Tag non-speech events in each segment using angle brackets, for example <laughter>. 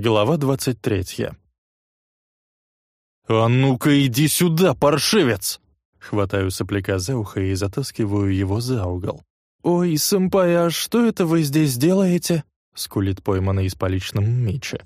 Глава двадцать третья. «А ну-ка иди сюда, паршивец!» Хватаю сопляка за ухо и затаскиваю его за угол. «Ой, сэмпай, а что это вы здесь делаете?» — скулит пойманный из поличным Мичи.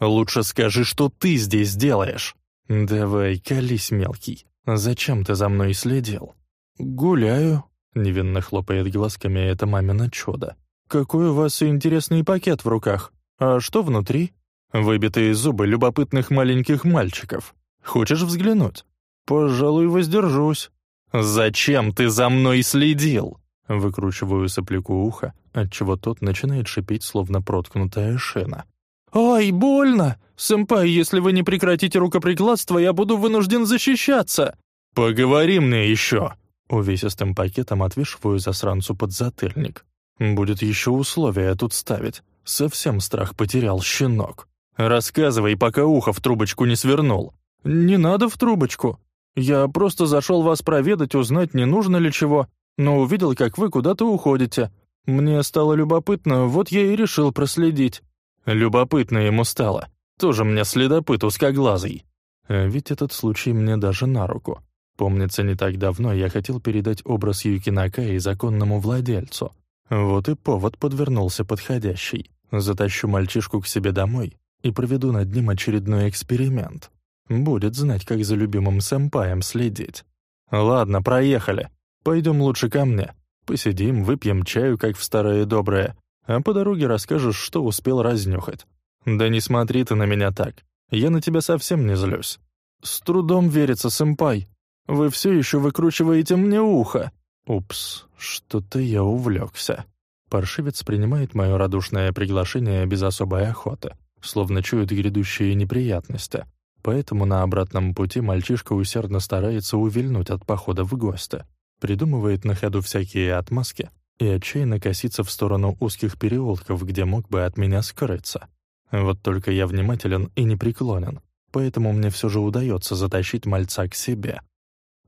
«Лучше скажи, что ты здесь делаешь!» «Давай, колись, мелкий. Зачем ты за мной следил?» «Гуляю», — невинно хлопает глазками это мамино чудо. «Какой у вас интересный пакет в руках? А что внутри?» «Выбитые зубы любопытных маленьких мальчиков. Хочешь взглянуть?» «Пожалуй, воздержусь». «Зачем ты за мной следил?» Выкручиваю сопляку ухо, отчего тот начинает шипеть, словно проткнутая шина. «Ай, больно! Сэмпай, если вы не прекратите рукоприкладство, я буду вынужден защищаться!» «Поговори мне еще!» Увесистым пакетом отвешиваю засранцу под затыльник. «Будет еще условия тут ставить. Совсем страх потерял щенок. Рассказывай, пока ухо в трубочку не свернул». «Не надо в трубочку. Я просто зашел вас проведать, узнать, не нужно ли чего, но увидел, как вы куда-то уходите. Мне стало любопытно, вот я и решил проследить». Любопытно ему стало. Тоже мне следопыт узкоглазый. А ведь этот случай мне даже на руку. Помнится, не так давно я хотел передать образ Юкинакаи законному владельцу. Вот и повод подвернулся подходящий. Затащу мальчишку к себе домой и проведу над ним очередной эксперимент. Будет знать, как за любимым сэмпаем следить. Ладно, проехали. Пойдем лучше ко мне. Посидим, выпьем чаю, как в старое доброе, а по дороге расскажешь, что успел разнюхать. Да не смотри ты на меня так. Я на тебя совсем не злюсь. С трудом верится, сэмпай. Вы все еще выкручиваете мне ухо. Упс, что-то я увлекся. Паршивец принимает мое радушное приглашение без особой охоты, словно чует грядущие неприятности. Поэтому на обратном пути мальчишка усердно старается увильнуть от похода в гости. Придумывает на ходу всякие отмазки, и отчаянно косится в сторону узких переулков, где мог бы от меня скрыться. Вот только я внимателен и непреклонен, поэтому мне все же удается затащить мальца к себе.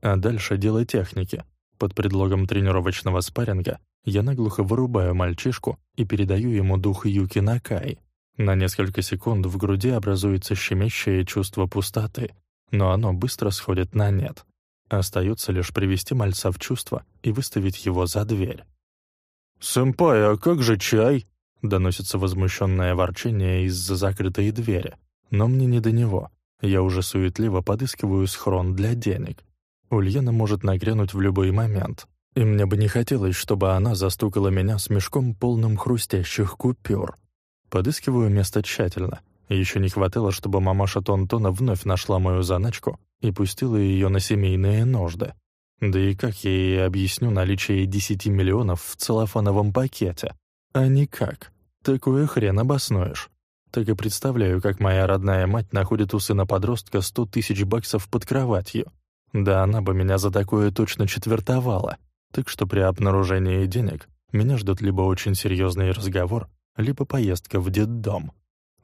А дальше дело техники. Под предлогом тренировочного спарринга я наглухо вырубаю мальчишку и передаю ему дух Юки Накай. На несколько секунд в груди образуется щемящее чувство пустоты, но оно быстро сходит на нет. Остается лишь привести мальца в чувство и выставить его за дверь. «Сэмпай, а как же чай?» — доносится возмущенное ворчание из-за закрытой двери. Но мне не до него. Я уже суетливо подыскиваю схрон для денег. Ульяна может нагрянуть в любой момент. И мне бы не хотелось, чтобы она застукала меня с мешком, полным хрустящих купюр. Подыскиваю место тщательно. Еще не хватало, чтобы мамаша Тонтона вновь нашла мою заначку и пустила ее на семейные нужды. Да и как я ей объясню наличие 10 миллионов в целлофановом пакете? А никак. Такое хрен обоснуешь. Так и представляю, как моя родная мать находит у сына-подростка 100 тысяч баксов под кроватью. Да она бы меня за такое точно четвертовала. Так что при обнаружении денег меня ждет либо очень серьезный разговор, либо поездка в детдом.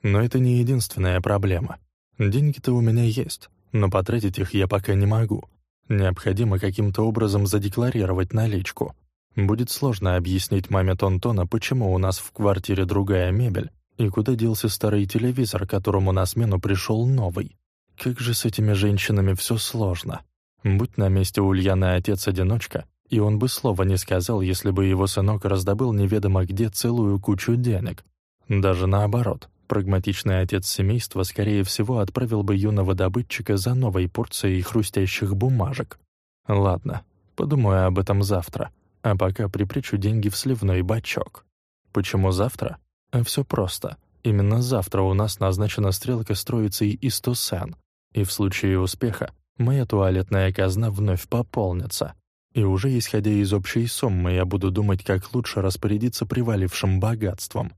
Но это не единственная проблема. Деньги-то у меня есть, но потратить их я пока не могу — Необходимо каким-то образом задекларировать наличку. Будет сложно объяснить маме Тонтона, почему у нас в квартире другая мебель и куда делся старый телевизор, которому на смену пришел новый. Как же с этими женщинами все сложно. Будь на месте Ульяны отец-одиночка, и он бы слова не сказал, если бы его сынок раздобыл неведомо где целую кучу денег. Даже наоборот, Прагматичный отец семейства, скорее всего, отправил бы юного добытчика за новой порцией хрустящих бумажек. Ладно, подумаю об этом завтра, а пока припрячу деньги в сливной бачок. Почему завтра? А все просто. Именно завтра у нас назначена стрелка с троицей Истосен, и в случае успеха моя туалетная казна вновь пополнится. И уже исходя из общей суммы я буду думать, как лучше распорядиться привалившим богатством.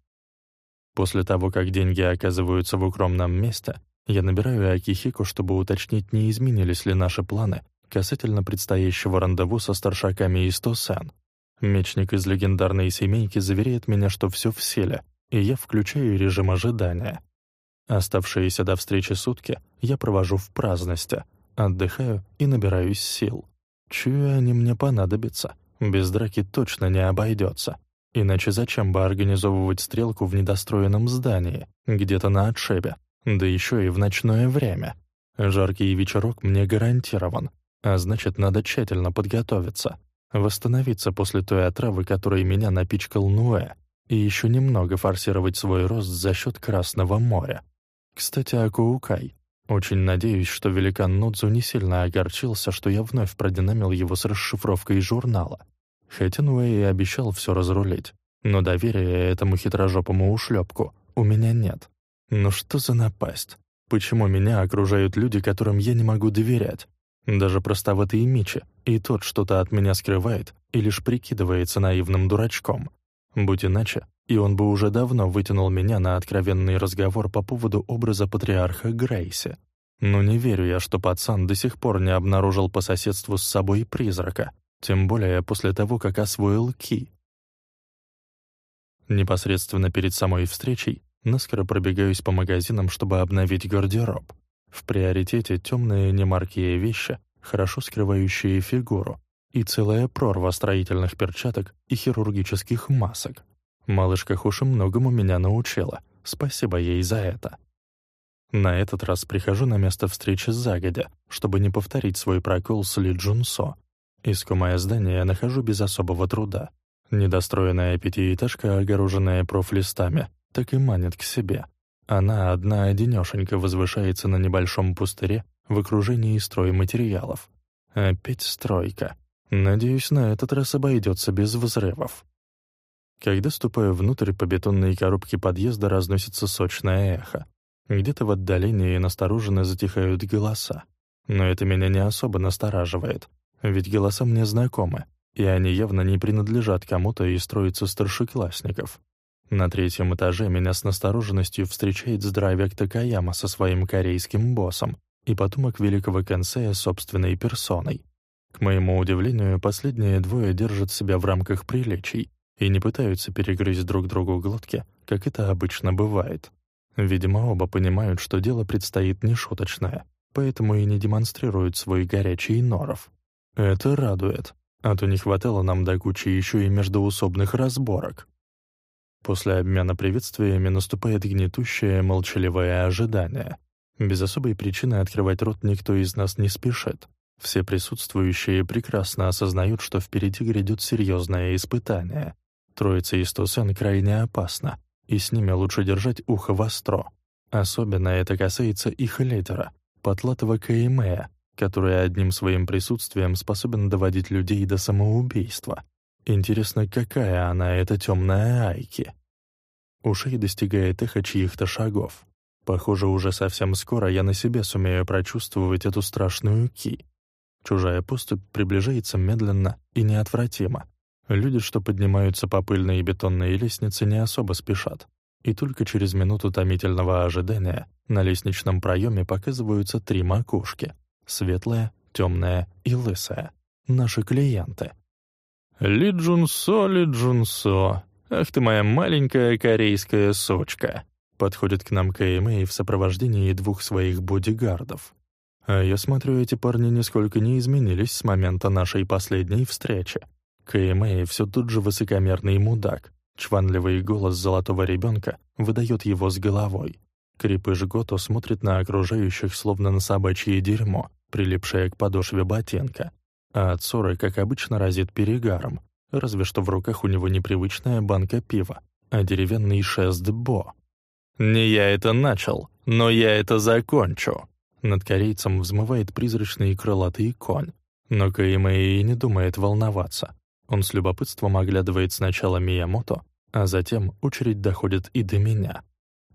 После того, как деньги оказываются в укромном месте, я набираю Акихику, чтобы уточнить, не изменились ли наши планы касательно предстоящего рандеву со старшаками из Тосан. Мечник из легендарной семейки заверяет меня, что все в силе, и я включаю режим ожидания. Оставшиеся до встречи сутки я провожу в праздности, отдыхаю и набираюсь сил. Чую, они мне понадобятся. Без драки точно не обойдется. Иначе зачем бы организовывать стрелку в недостроенном здании, где-то на отшибе, да еще и в ночное время? Жаркий вечерок мне гарантирован, а значит, надо тщательно подготовиться, восстановиться после той отравы, которой меня напичкал Нуэ, и еще немного форсировать свой рост за счет Красного моря. Кстати, о Каукай. Очень надеюсь, что великан Нодзу не сильно огорчился, что я вновь продинамил его с расшифровкой журнала. Хотя Нуэй и обещал все разрулить. Но доверия этому хитрожопому ушлепку у меня нет. Ну что за напасть? Почему меня окружают люди, которым я не могу доверять? Даже простоватый Мичи, и тот что-то от меня скрывает и лишь прикидывается наивным дурачком. Будь иначе, и он бы уже давно вытянул меня на откровенный разговор по поводу образа патриарха Грейси. Но не верю я, что пацан до сих пор не обнаружил по соседству с собой призрака, тем более после того, как освоил Ки. Непосредственно перед самой встречей наскоро пробегаюсь по магазинам, чтобы обновить гардероб. В приоритете темные немаркие вещи, хорошо скрывающие фигуру, и целая прорва строительных перчаток и хирургических масок. Малышка Хуши многому меня научила. Спасибо ей за это. На этот раз прихожу на место встречи загодя, чтобы не повторить свой прокол с Ли Джунсо. Искомое здание нахожу без особого труда. Недостроенная пятиэтажка, огороженная профлистами, так и манит к себе. Она одна-одинешенька возвышается на небольшом пустыре в окружении стройматериалов. Опять стройка. Надеюсь, на этот раз обойдется без взрывов. Когда ступаю внутрь, по бетонной коробке подъезда разносится сочное эхо. Где-то в отдалении настороженно затихают голоса. Но это меня не особо настораживает, ведь голоса мне знакомы, и они явно не принадлежат кому-то из троицы старшеклассников. На третьем этаже меня с настороженностью встречает здравик Такаяма со своим корейским боссом и потомок великого Кэнсея собственной персоной. К моему удивлению, последние двое держат себя в рамках приличий и не пытаются перегрызть друг другу глотки, как это обычно бывает. Видимо, оба понимают, что дело предстоит нешуточное, поэтому и не демонстрируют свой горячий норов. Это радует, а то не хватало нам до кучи еще и междоусобных разборок. После обмена приветствиями наступает гнетущее, молчаливое ожидание. Без особой причины открывать рот никто из нас не спешит. Все присутствующие прекрасно осознают, что впереди грядет серьезное испытание. Троица из Тусен крайне опасна, и с ними лучше держать ухо востро. Особенно это касается их лидера, потлатого Каимея, который одним своим присутствием способен доводить людей до самоубийства. Интересно, какая она, эта темная Айки? Ушей достигает эхо чьих-то шагов. Похоже, уже совсем скоро я на себе сумею прочувствовать эту страшную ки. Чужая поступь приближается медленно и неотвратимо. Люди, что поднимаются по пыльной и бетонной лестнице, не особо спешат. И только через минуту томительного ожидания на лестничном проеме показываются три макушки — светлая, темная и лысая. Наши клиенты. «Ли Джунсо, Ли Джунсо, ах ты моя маленькая корейская сучка!» Подходит к нам КМА в сопровождении двух своих бодигардов. А я смотрю, эти парни нисколько не изменились с момента нашей последней встречи. Кэймэй все тут же высокомерный мудак. Чванливый голос золотого ребенка выдает его с головой. Крепыш Гото смотрит на окружающих, словно на собачье дерьмо, прилипшее к подошве ботинка. А Цоры, как обычно, разит перегаром, разве что в руках у него непривычная банка пива, а деревянный шест Бо. «Не я это начал, но я это закончу», над корейцем взмывает призрачный крылатый конь. Но Каимэй не думает волноваться. Он с любопытством оглядывает сначала Миямото, а затем очередь доходит и до меня.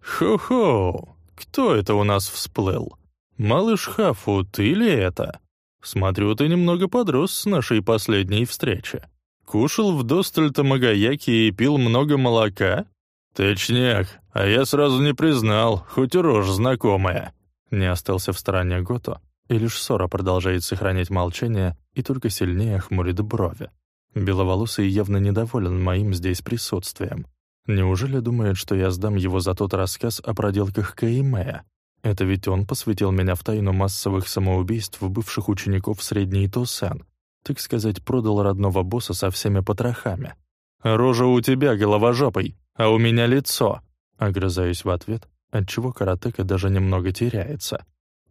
«Хо-хо! Кто это у нас всплыл? Малыш Хафу, ты ли это? Смотрю, ты немного подрос с нашей последней встречи. Кушал вдосталь тамагаяки и пил много молока? Точняк, а я сразу не признал, хоть и рожь знакомая. Не остался в стороне Гото, и лишь Сора продолжает сохранять молчание и только сильнее хмурит брови. Беловолосый явно недоволен моим здесь присутствием. Неужели думает, что я сдам его за тот рассказ о проделках Каимея? Это ведь он посвятил меня в тайну массовых самоубийств бывших учеников средней Тосен, так сказать, продал родного босса со всеми потрохами. Рожа у тебя головожопой, а у меня лицо. Огрызаюсь в ответ, отчего каратека даже немного теряется.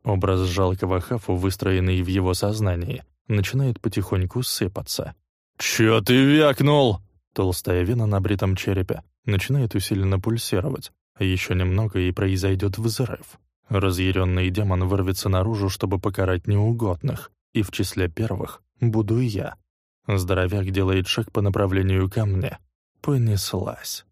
Образ жалкого Хафу, выстроенный в его сознании, начинает потихоньку сыпаться. «Чё ты вякнул?» Толстая вена на бритом черепе начинает усиленно пульсировать. Еще немного, и произойдет взрыв. Разъяренный демон вырвется наружу, чтобы покарать неугодных, и в числе первых буду я. Здоровяк делает шаг по направлению ко мне. Понеслась.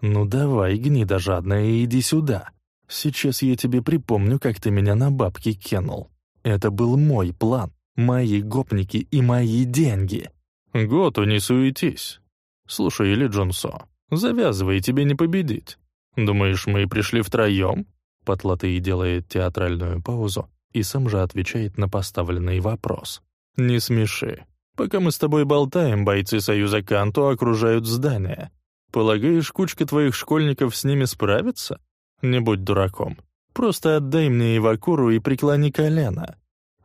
«Ну давай, гнида жадная, иди сюда. Сейчас я тебе припомню, как ты меня на бабки кинул. Это был мой план, мои гопники и мои деньги». «Готу, не суетись. Слушай, Или Джонсо, завязывай, тебе не победить. Думаешь, мы пришли втроем?» Потлатый делает театральную паузу и сам же отвечает на поставленный вопрос. «Не смеши. Пока мы с тобой болтаем, бойцы Союза Канто окружают здание. Полагаешь, кучка твоих школьников с ними справится? Не будь дураком. Просто отдай мне Ивакуру и преклони колено.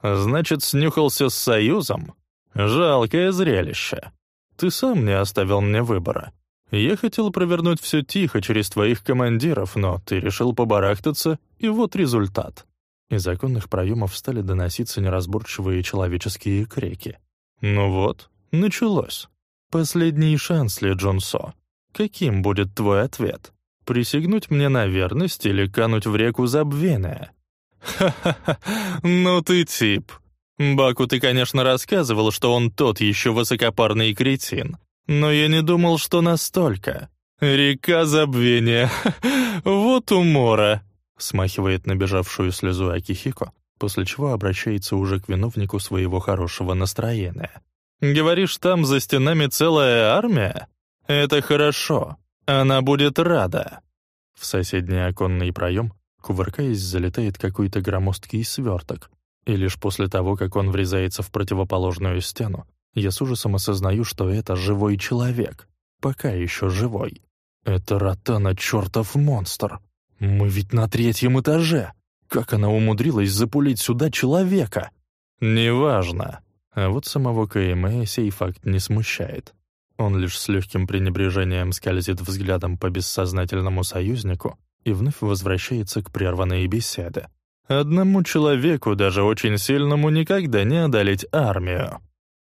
Значит, снюхался с Союзом? Жалкое зрелище. Ты сам не оставил мне выбора. Я хотел провернуть все тихо через твоих командиров, но ты решил побарахтаться, и вот результат». Из оконных проемов стали доноситься неразборчивые человеческие крики. «Ну вот, началось. Последний шанс, Ли Джонсо. Каким будет твой ответ? Присягнуть мне на верность или кануть в реку забвения?» «Ха-ха-ха, ну ты тип. Баку ты, конечно, рассказывал, что он тот еще высокопарный кретин, но я не думал, что настолько. Река забвения. <laughs> вот умора. Смахивает набежавшую слезу Акихико, после чего обращается уже к виновнику своего хорошего настроения. «Говоришь, там за стенами целая армия? Это хорошо. Она будет рада». В соседний оконный проем, кувыркаясь, залетает какой-то громоздкий сверток, и лишь после того, как он врезается в противоположную стену, я с ужасом осознаю, что это живой человек. Пока еще живой. Это Ротана чертов монстр. Мы ведь на третьем этаже. Как она умудрилась запулить сюда человека? Неважно. А вот самого КМЭ сей факт не смущает. Он лишь с легким пренебрежением скользит взглядом по бессознательному союзнику и вновь возвращается к прерванной беседе. Одному человеку, даже очень сильному, никогда не одолеть армию.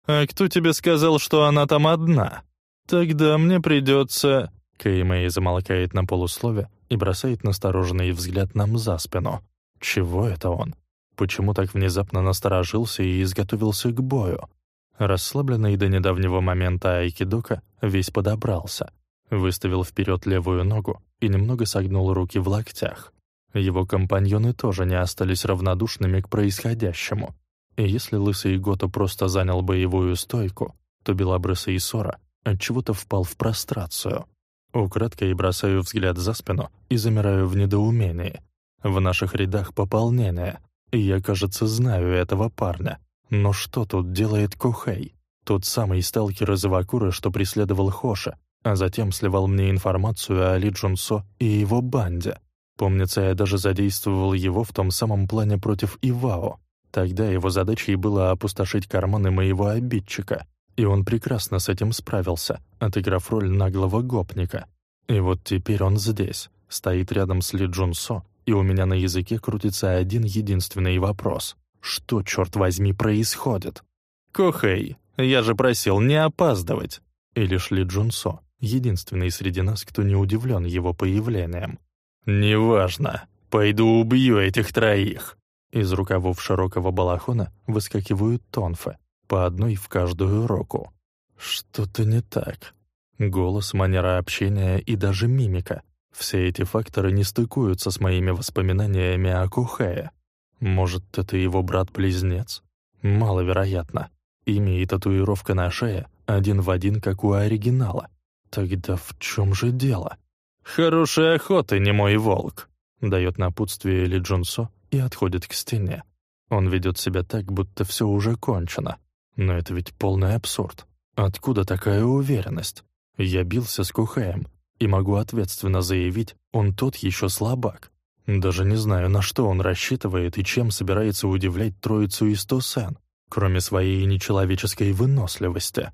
«А кто тебе сказал, что она там одна? Тогда мне придется...» Кэймэй замолкает на полуслове и бросает настороженный взгляд нам за спину. Чего это он? Почему так внезапно насторожился и изготовился к бою? Расслабленный до недавнего момента Айкидока весь подобрался, выставил вперед левую ногу и немного согнул руки в локтях. Его компаньоны тоже не остались равнодушными к происходящему. И если лысый Гото просто занял боевую стойку, то белобрысый Сора отчего-то впал в прострацию. Украдкой бросаю взгляд за спину и замираю в недоумении. В наших рядах пополнение, я, кажется, знаю этого парня. Но что тут делает Кохей? Тот самый сталкер из Ивакуры, что преследовал Хоша, а затем сливал мне информацию о Ли Джунсо и его банде. Помнится, я даже задействовал его в том самом плане против Ивао, Тогда его задачей было опустошить карманы моего обидчика, и он прекрасно с этим справился, отыграв роль наглого гопника. И вот теперь он здесь, стоит рядом с Ли Джунсо, и у меня на языке крутится один единственный вопрос. Что, черт возьми, происходит? «Кохэй, я же просил не опаздывать!» И лишь Ли Джунсо, единственный среди нас, кто не удивлен его появлением. «Неважно. Пойду убью этих троих!» Из рукавов широкого балахона выскакивают тонфы, по одной в каждую руку. Что-то не так. Голос, манера общения и даже мимика. Все эти факторы не стыкуются с моими воспоминаниями о Кухае. Может, это его брат-близнец? Маловероятно. Имя и татуировка на шее один в один, как у оригинала. Тогда в чем же дело? «Хорошей охоты, не мой волк», — дает напутствие Ли Джунсо, и отходит к стене. Он ведет себя так, будто все уже кончено. Но это ведь полный абсурд. Откуда такая уверенность? Я бился с Кухаем, и могу ответственно заявить, он тот еще слабак. Даже не знаю, на что он рассчитывает и чем собирается удивлять троицу из Тосен, кроме своей нечеловеческой выносливости.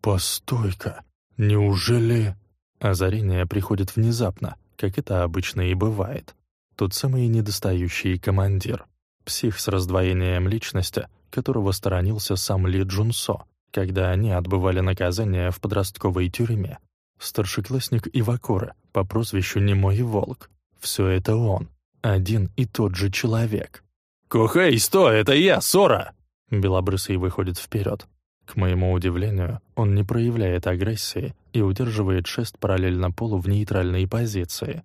Постой-ка, Неужели...» Озарение приходит внезапно, как это обычно и бывает. Тот самый недостающий командир. Псих с раздвоением личности, которого сторонился сам Ли Джунсо, когда они отбывали наказание в подростковой тюрьме. Старшеклассник Ивакора по прозвищу Немой Волк. Все это он, один и тот же человек. «Кухей, стой, это я, Сора!» Белобрысый выходит вперед. К моему удивлению, он не проявляет агрессии и удерживает шест параллельно полу в нейтральной позиции.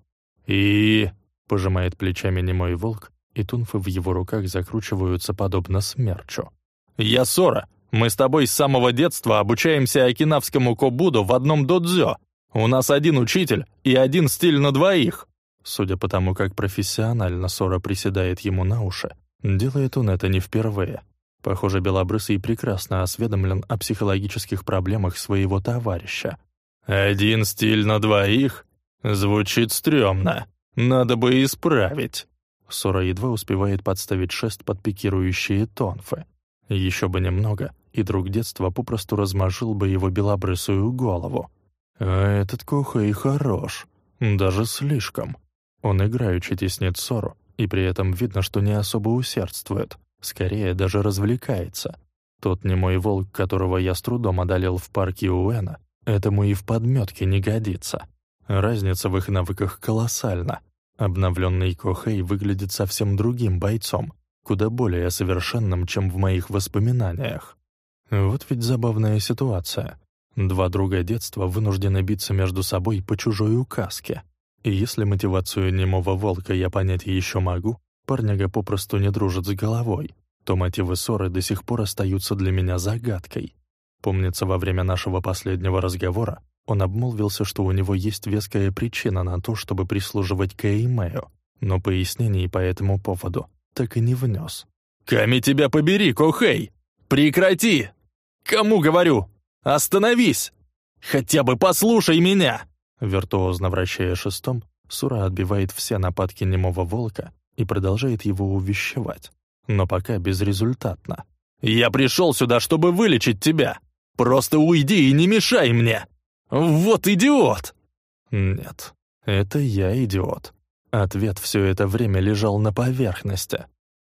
«И...» — пожимает плечами немой волк, и тунфы в его руках закручиваются подобно смерчу. «Я Сора! Мы с тобой с самого детства обучаемся окинавскому кобуду в одном додзё. У нас один учитель и один стиль на двоих!» Судя по тому, как профессионально Сора приседает ему на уши, делает он это не впервые. Похоже, Белобрысый прекрасно осведомлен о психологических проблемах своего товарища. «Один стиль на двоих? Звучит стрёмно. Надо бы исправить». Сора едва успевает подставить шест под пикирующие тонфы. Еще бы немного, и друг детства попросту размажил бы его белобрысую голову. А этот Кохей хорош. Даже слишком. Он играючи теснит Сору, и при этом видно, что не особо усердствует. Скорее, даже развлекается. Тот немой волк, которого я с трудом одолел в парке Уэна, этому и в подметке не годится. Разница в их навыках колоссальна. Обновленный Кохей выглядит совсем другим бойцом, куда более совершенным, чем в моих воспоминаниях. Вот ведь забавная ситуация. Два друга детства вынуждены биться между собой по чужой указке. И если мотивацию немого волка я понять еще могу, парняга попросту не дружит с головой, то мотивы ссоры до сих пор остаются для меня загадкой. Помнится, во время нашего последнего разговора он обмолвился, что у него есть веская причина на то, чтобы прислуживать Кэймэю, но пояснений по этому поводу так и не внес. «Ками тебя побери, Кохей! Прекрати! Кому говорю? Остановись! Хотя бы послушай меня!» Виртуозно вращая шестом, Сура отбивает все нападки немого волка и продолжает его увещевать, но пока безрезультатно. «Я пришел сюда, чтобы вылечить тебя! Просто уйди и не мешай мне! Вот идиот!» «Нет, это я идиот». Ответ все это время лежал на поверхности.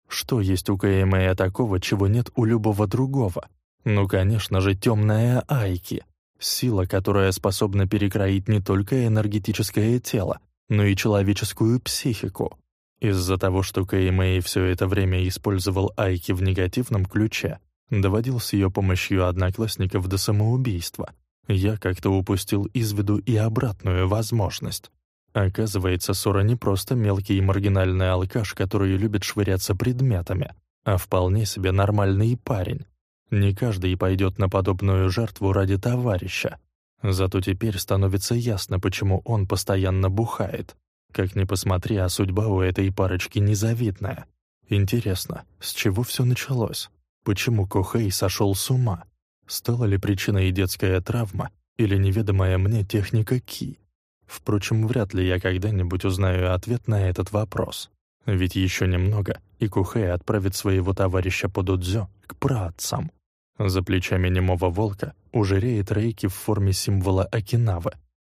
Что есть у КМА такого, чего нет у любого другого? Ну, конечно же, темная Айки. Сила, которая способна перекроить не только энергетическое тело, но и человеческую психику. Из-за того, что Кэймэй все это время использовал Айки в негативном ключе, доводил с ее помощью одноклассников до самоубийства, я как-то упустил из виду и обратную возможность. Оказывается, Сора не просто мелкий и маргинальный алкаш, который любит швыряться предметами, а вполне себе нормальный парень. Не каждый пойдет на подобную жертву ради товарища. Зато теперь становится ясно, почему он постоянно бухает. Как ни посмотри, а судьба у этой парочки незавидная. Интересно, с чего все началось? Почему Кохей сошел с ума? Стала ли причиной детская травма или неведомая мне техника Ки? Впрочем, вряд ли я когда-нибудь узнаю ответ на этот вопрос. Ведь еще немного, и Кухей отправит своего товарища по дудзё к праотцам. За плечами немого волка уже реет рейки в форме символа Окинавы,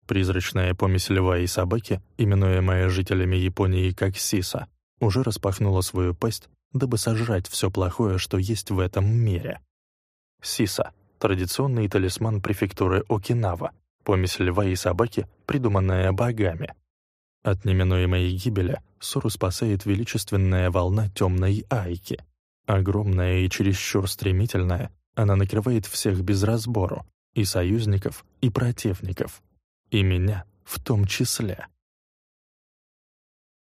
Призрачная помесь льва и собаки, именуемая жителями Японии как Сиса, уже распахнула свою пасть, дабы сожрать все плохое, что есть в этом мире. Сиса — традиционный талисман префектуры Окинава, помесь льва и собаки, придуманная богами. От неминуемой гибели Суру спасает величественная волна темной Айки. Огромная и чересчур стремительная, она накрывает всех без разбору, и союзников, и противников — и меня в том числе.